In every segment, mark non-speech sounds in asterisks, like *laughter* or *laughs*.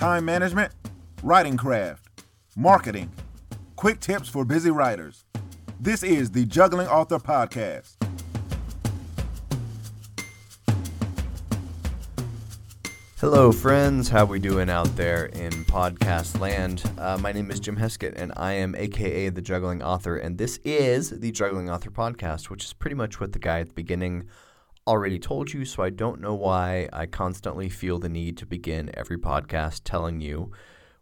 time management, writing craft, marketing, quick tips for busy writers. This is the Juggling Author Podcast. Hello, friends. How we doing out there in podcast land? Uh, my name is Jim Heskett, and I am AKA the Juggling Author, and this is the Juggling Author Podcast, which is pretty much what the guy at the beginning already told you. So I don't know why I constantly feel the need to begin every podcast telling you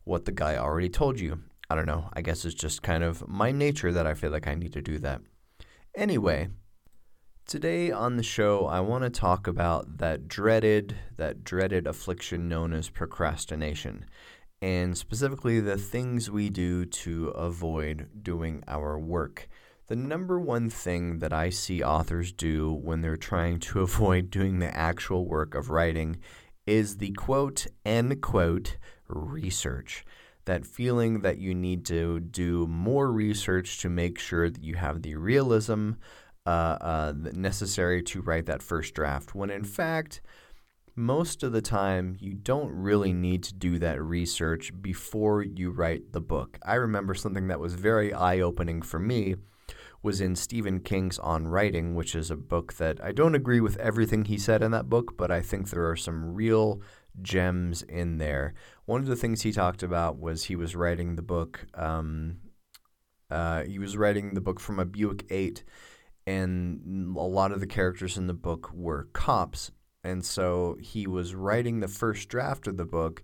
what the guy already told you. I don't know. I guess it's just kind of my nature that I feel like I need to do that. Anyway, Today on the show, I want to talk about that dreaded, that dreaded affliction known as procrastination, and specifically the things we do to avoid doing our work. The number one thing that I see authors do when they're trying to *laughs* avoid doing the actual work of writing is the quote, end quote, research. That feeling that you need to do more research to make sure that you have the realism uh, uh, necessary to write that first draft, when in fact, most of the time, you don't really need to do that research before you write the book. I remember something that was very eye opening for me was in Stephen King's On Writing, which is a book that I don't agree with everything he said in that book, but I think there are some real gems in there. One of the things he talked about was he was writing the book. Um, uh, he was writing the book from a Buick 8 and a lot of the characters in the book were cops. And so he was writing the first draft of the book,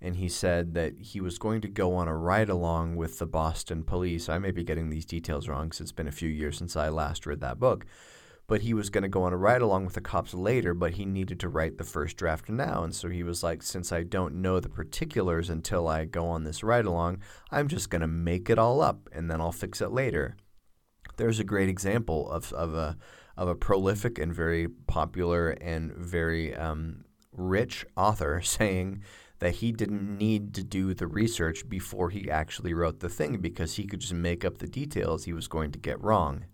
and he said that he was going to go on a ride along with the Boston police. I may be getting these details wrong because it's been a few years since I last read that book. But he was going to go on a ride along with the cops later, but he needed to write the first draft now. And so he was like, since I don't know the particulars until I go on this ride along, I'm just going to make it all up and then I'll fix it later there's a great example of, of a of a prolific and very popular and very um, rich author *laughs* saying that he didn't mm-hmm. need to do the research before he actually wrote the thing because he could just make up the details he was going to get wrong.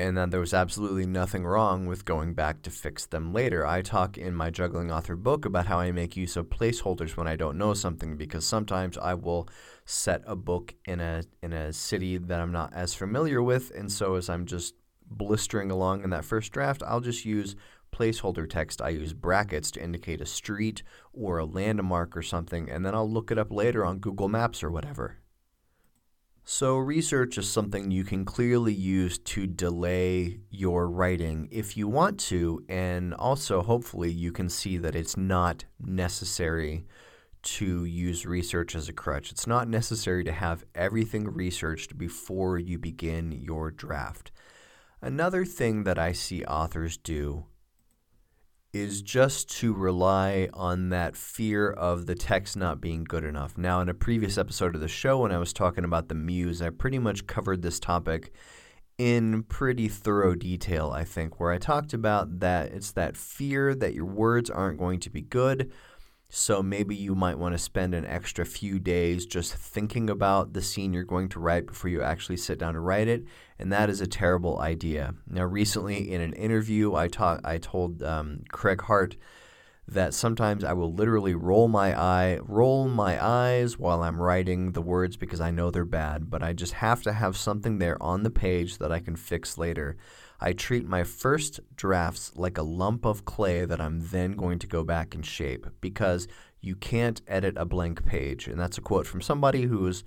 And that there was absolutely nothing wrong with going back to fix them later. I talk in my Juggling Author book about how I make use of placeholders when I don't know something because sometimes I will set a book in a in a city that I'm not as familiar with, and so as I'm just blistering along in that first draft, I'll just use placeholder text. I use brackets to indicate a street or a landmark or something, and then I'll look it up later on Google Maps or whatever. So, research is something you can clearly use to delay your writing if you want to, and also hopefully you can see that it's not necessary to use research as a crutch. It's not necessary to have everything researched before you begin your draft. Another thing that I see authors do is just to rely on that fear of the text not being good enough. Now, in a previous episode of the show, when I was talking about the muse, I pretty much covered this topic in pretty thorough detail, I think, where I talked about that it's that fear that your words aren't going to be good so maybe you might want to spend an extra few days just thinking about the scene you're going to write before you actually sit down to write it, and that is a terrible idea. Now, recently in an interview, I taught I told um, Craig Hart that sometimes I will literally roll my eye, roll my eyes while I'm writing the words because I know they're bad, but I just have to have something there on the page that I can fix later. I treat my first drafts like a lump of clay that I'm then going to go back and shape because you can't edit a blank page. And that's a quote from somebody who's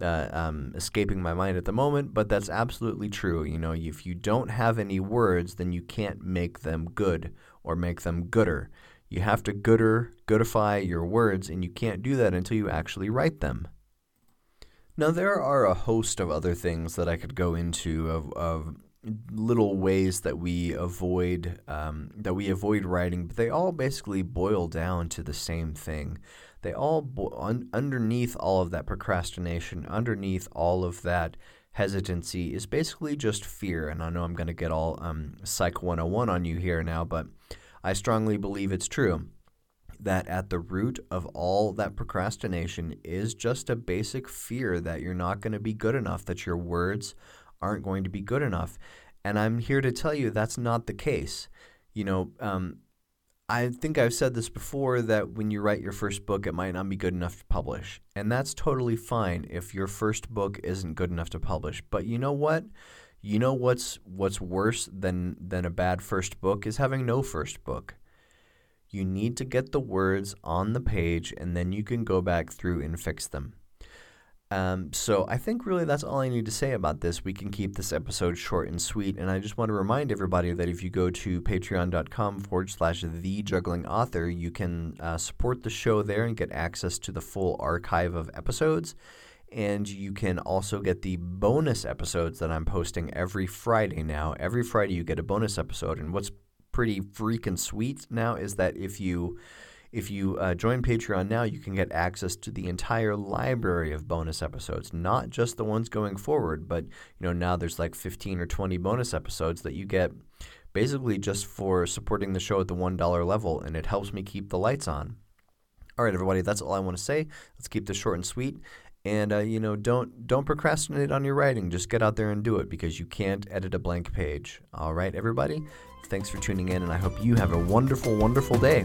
uh, um, escaping my mind at the moment, but that's absolutely true. You know, if you don't have any words, then you can't make them good or make them gooder. You have to gooder, goodify your words, and you can't do that until you actually write them. Now, there are a host of other things that I could go into of, of little ways that we avoid um, that we avoid writing, but they all basically boil down to the same thing. They all bo- un- underneath all of that procrastination, underneath all of that hesitancy, is basically just fear. And I know I'm going to get all um, Psych 101 on you here now, but I strongly believe it's true that at the root of all that procrastination is just a basic fear that you're not going to be good enough, that your words aren't going to be good enough. And I'm here to tell you that's not the case. You know, um, I think I've said this before that when you write your first book, it might not be good enough to publish. And that's totally fine if your first book isn't good enough to publish. But you know what? You know what's what's worse than than a bad first book is having no first book. You need to get the words on the page and then you can go back through and fix them. Um, so I think really that's all I need to say about this. We can keep this episode short and sweet. And I just want to remind everybody that if you go to patreon.com forward slash the juggling author, you can uh, support the show there and get access to the full archive of episodes. And you can also get the bonus episodes that I'm posting every Friday now. Every Friday you get a bonus episode. And what's pretty freaking sweet now is that if you if you uh, join Patreon now, you can get access to the entire library of bonus episodes, not just the ones going forward, but you know now there's like 15 or 20 bonus episodes that you get basically just for supporting the show at the $1 level and it helps me keep the lights on. All right, everybody, that's all I want to say. Let's keep this short and sweet. And uh, you know, don't don't procrastinate on your writing. Just get out there and do it because you can't edit a blank page. All right, everybody. Thanks for tuning in, and I hope you have a wonderful, wonderful day.